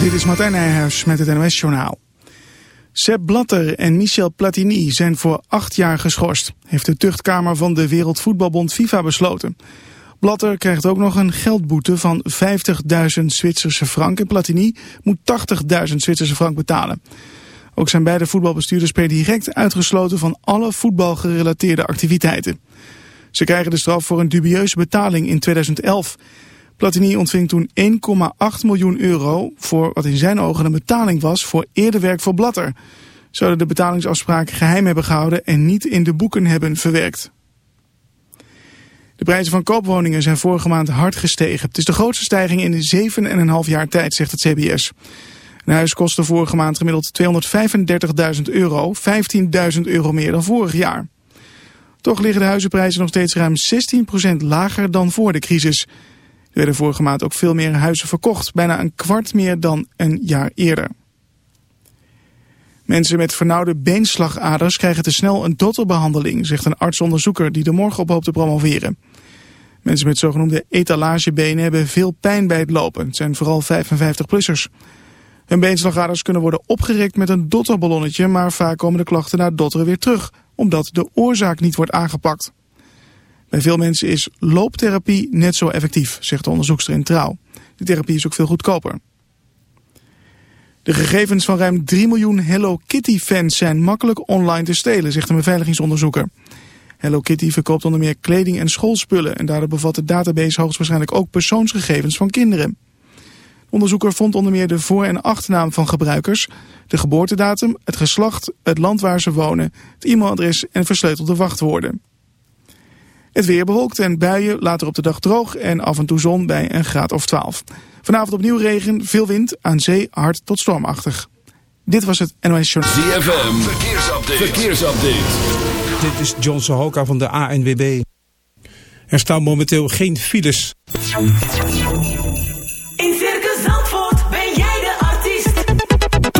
Dit is Martijn Nijhuis met het NOS-journaal. Sepp Blatter en Michel Platini zijn voor acht jaar geschorst, heeft de tuchtkamer van de Wereldvoetbalbond FIFA besloten. Blatter krijgt ook nog een geldboete van 50.000 Zwitserse frank en Platini moet 80.000 Zwitserse frank betalen. Ook zijn beide voetbalbestuurders per direct uitgesloten van alle voetbalgerelateerde activiteiten. Ze krijgen de straf voor een dubieuze betaling in 2011. Platini ontving toen 1,8 miljoen euro voor wat in zijn ogen een betaling was voor eerder werk voor Blatter. Zouden de betalingsafspraken geheim hebben gehouden en niet in de boeken hebben verwerkt. De prijzen van koopwoningen zijn vorige maand hard gestegen. Het is de grootste stijging in de 7,5 jaar tijd, zegt het CBS. Een huis kostte vorige maand gemiddeld 235.000 euro, 15.000 euro meer dan vorig jaar. Toch liggen de huizenprijzen nog steeds ruim 16% lager dan voor de crisis. Er werden vorige maand ook veel meer huizen verkocht, bijna een kwart meer dan een jaar eerder. Mensen met vernauwde beenslagaders krijgen te snel een dotterbehandeling, zegt een artsonderzoeker die er morgen op hoopt te promoveren. Mensen met zogenoemde etalagebenen hebben veel pijn bij het lopen. Het zijn vooral 55-plussers. Hun beenslagaders kunnen worden opgerekt met een dotterballonnetje, maar vaak komen de klachten na dotteren weer terug, omdat de oorzaak niet wordt aangepakt. Bij veel mensen is looptherapie net zo effectief, zegt de onderzoekster in Trouw. De therapie is ook veel goedkoper. De gegevens van ruim 3 miljoen Hello Kitty-fans zijn makkelijk online te stelen, zegt een beveiligingsonderzoeker. Hello Kitty verkoopt onder meer kleding en schoolspullen en daardoor bevat de database hoogstwaarschijnlijk ook persoonsgegevens van kinderen. De onderzoeker vond onder meer de voor- en achternaam van gebruikers, de geboortedatum, het geslacht, het land waar ze wonen, het e-mailadres en versleutelde wachtwoorden. Het weer bewolkt en buien, later op de dag droog en af en toe zon bij een graad of 12. Vanavond opnieuw regen, veel wind, aan zee hard tot stormachtig. Dit was het NOS Journal. ZFM, verkeersupdate. verkeersupdate. Dit is John Sohoka van de ANWB. Er staan momenteel geen files.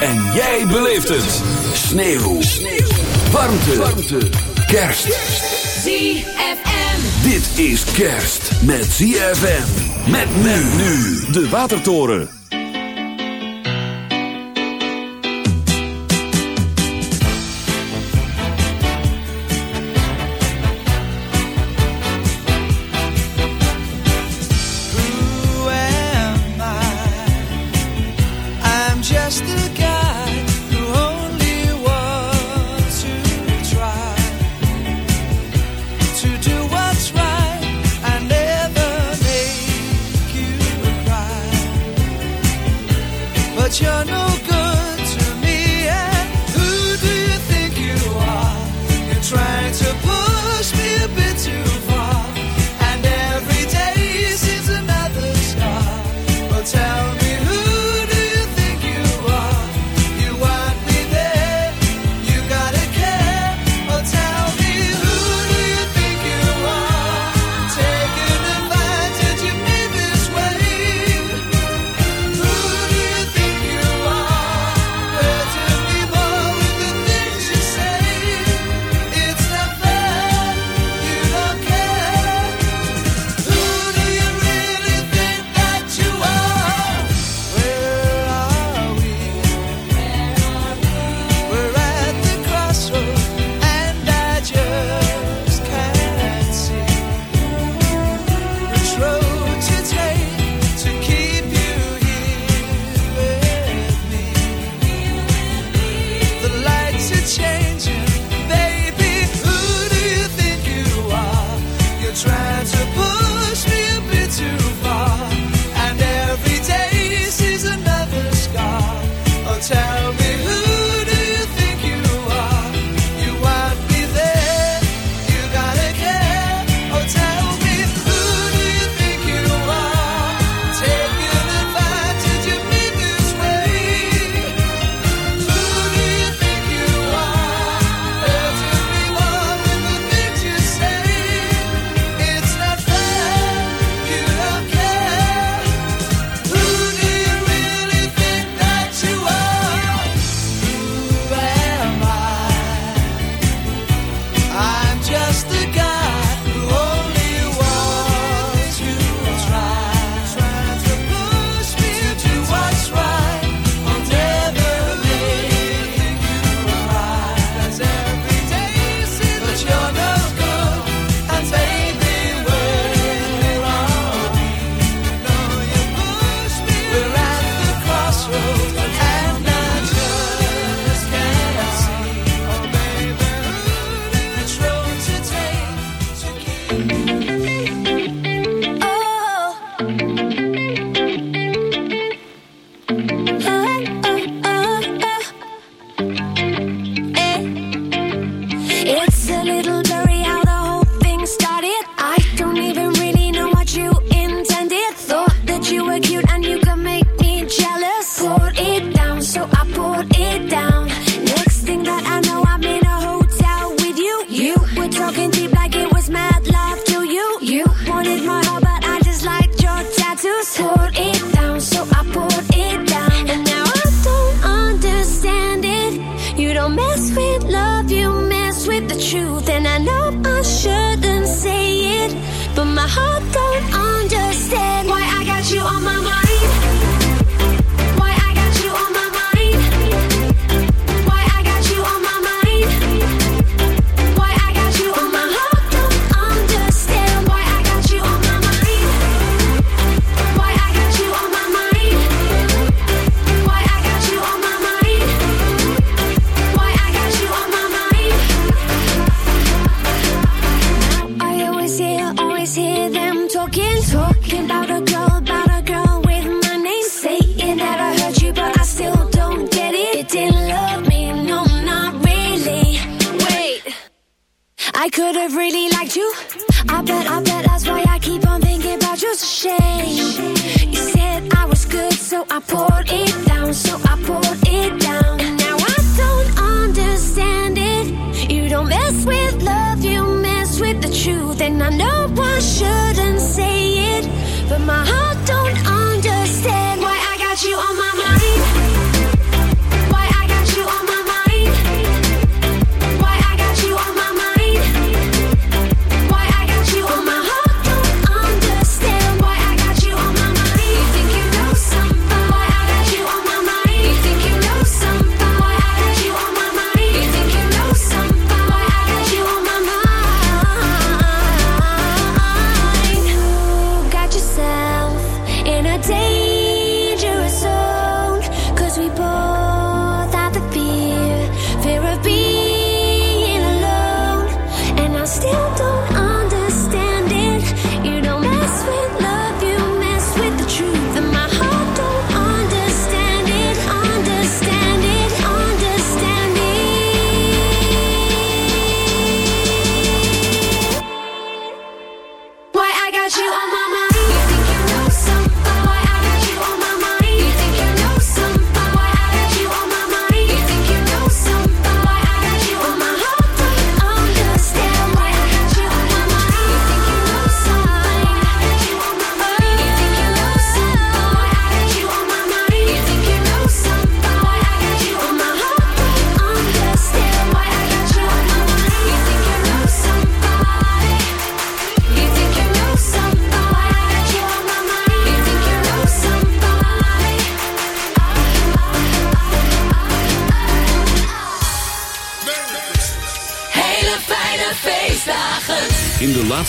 En jij beleeft het. Sneeuw. Warmte. Warmte. Kerst. ZFM. Dit is kerst met ZFM. Met men nu. De Watertoren.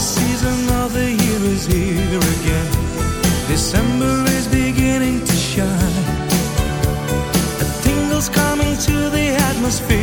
season of the year is here again. December is beginning to shine. A tingle's coming to the atmosphere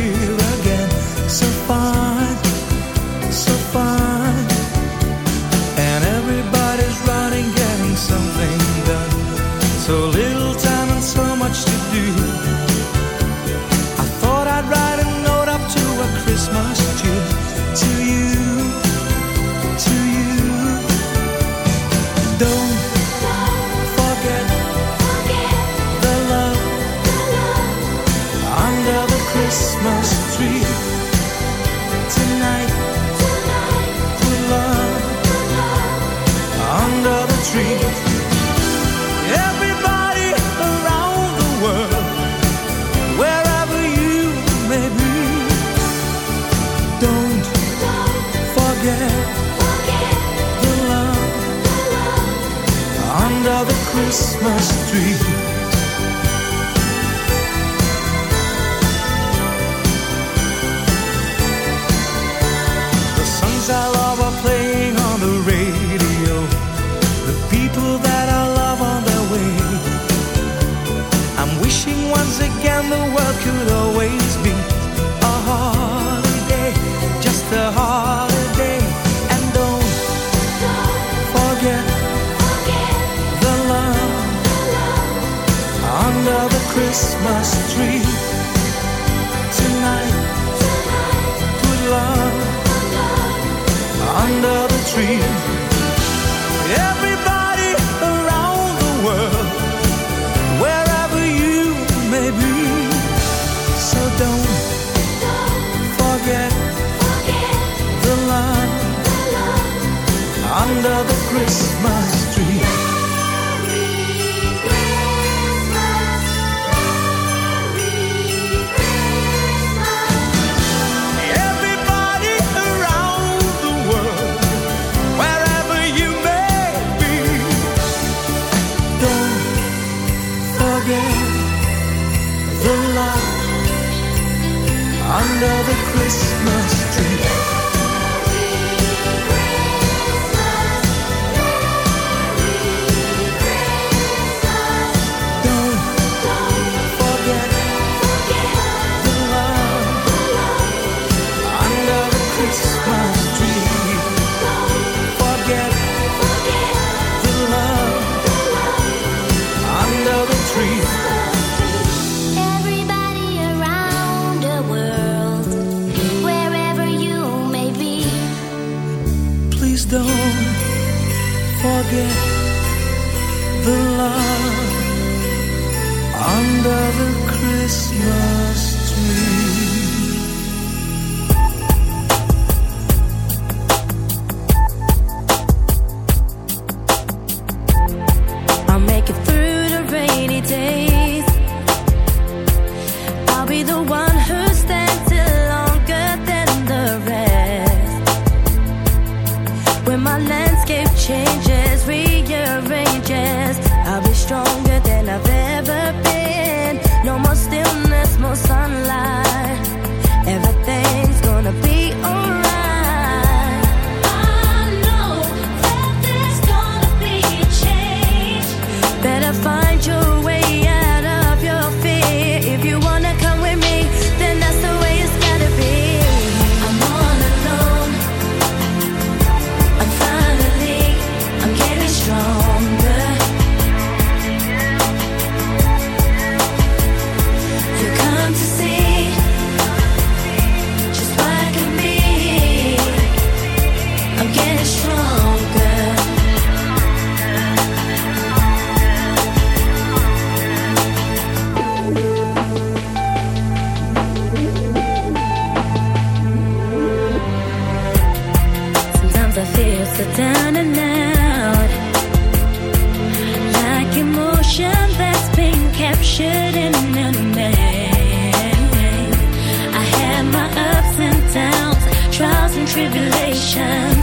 tribulation.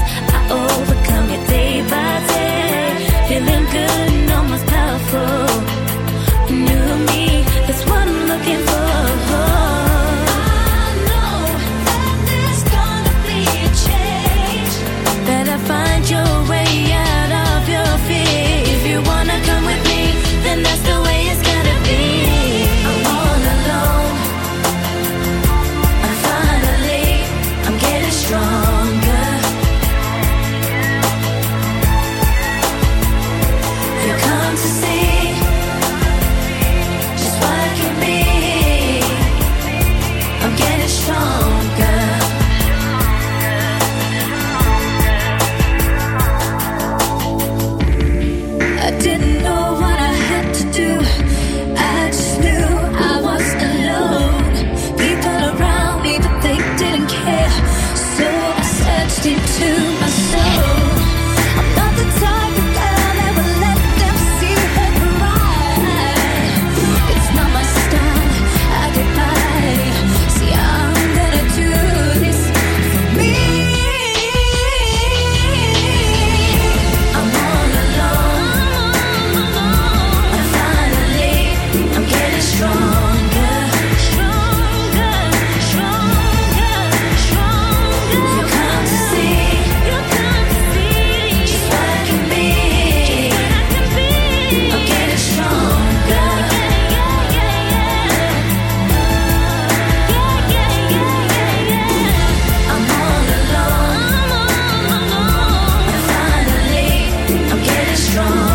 strong.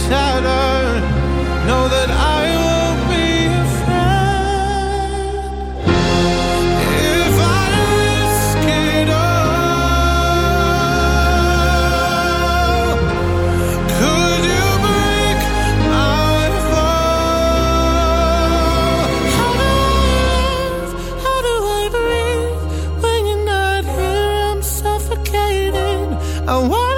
shattered. Know that I will be a friend if I risk it all. Could you break my fall? How do I live? How do I breathe when you're not here? I'm suffocating. I want.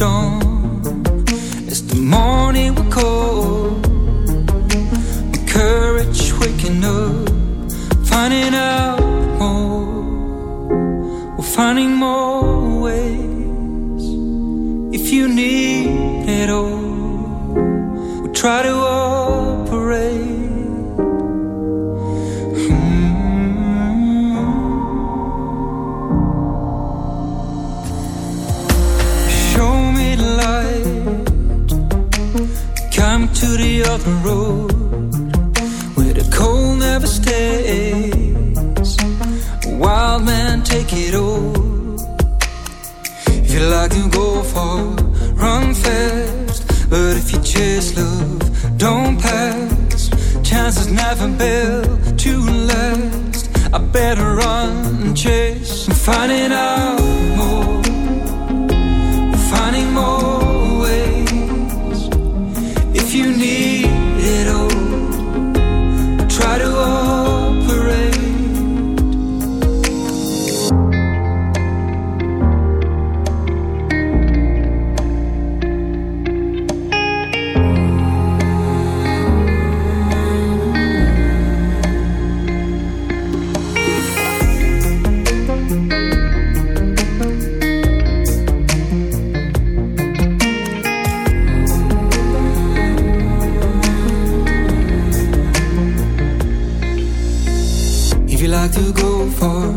temps like to go far,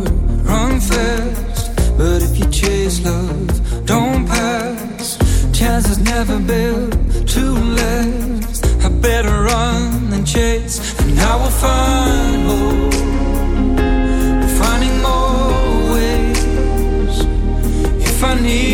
run fast. But if you chase love, don't pass. Chances never built to last. I better run than chase, and I will find more. Finding more ways if I need.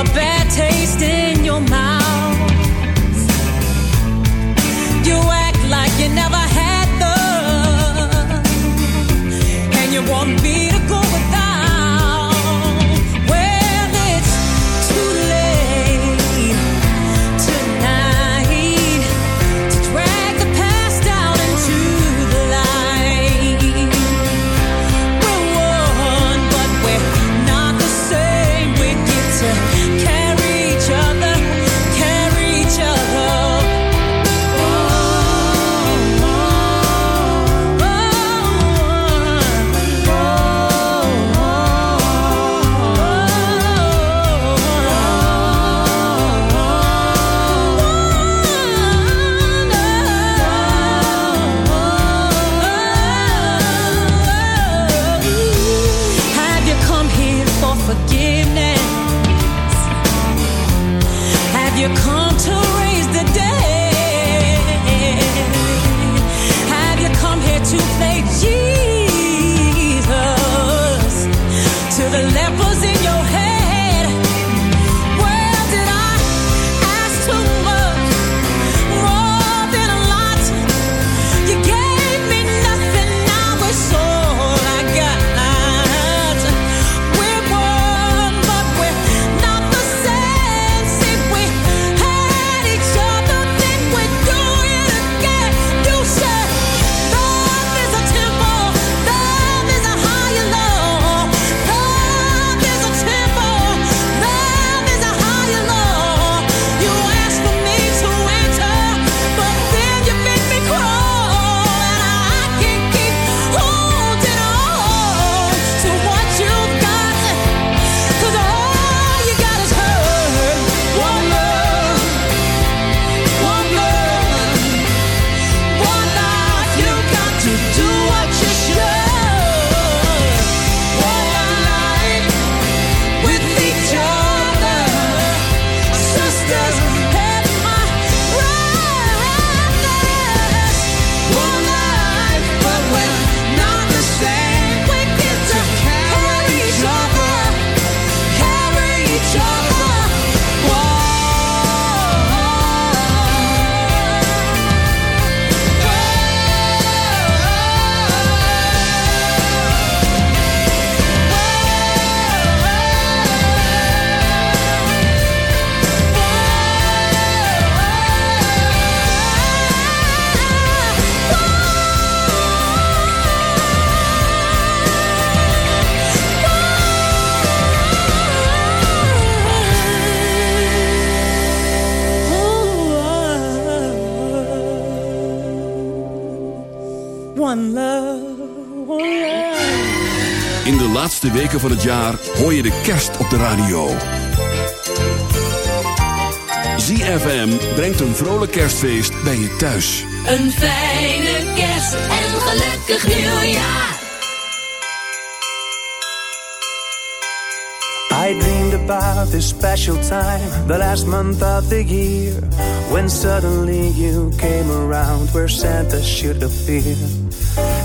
your back laatste weken van het jaar hoor je de kerst op de radio. ZFM brengt een vrolijk kerstfeest bij je thuis. Een fijne kerst en een gelukkig nieuwjaar. I dreamed about this special time, the last month of the year, when suddenly you came around where Santa should appear.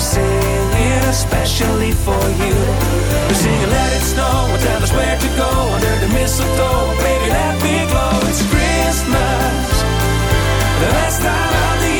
Singing, especially for you. They're singing, let it snow, and tell us where to go under the mistletoe. Baby, let me glow, it's Christmas, the best time of the year.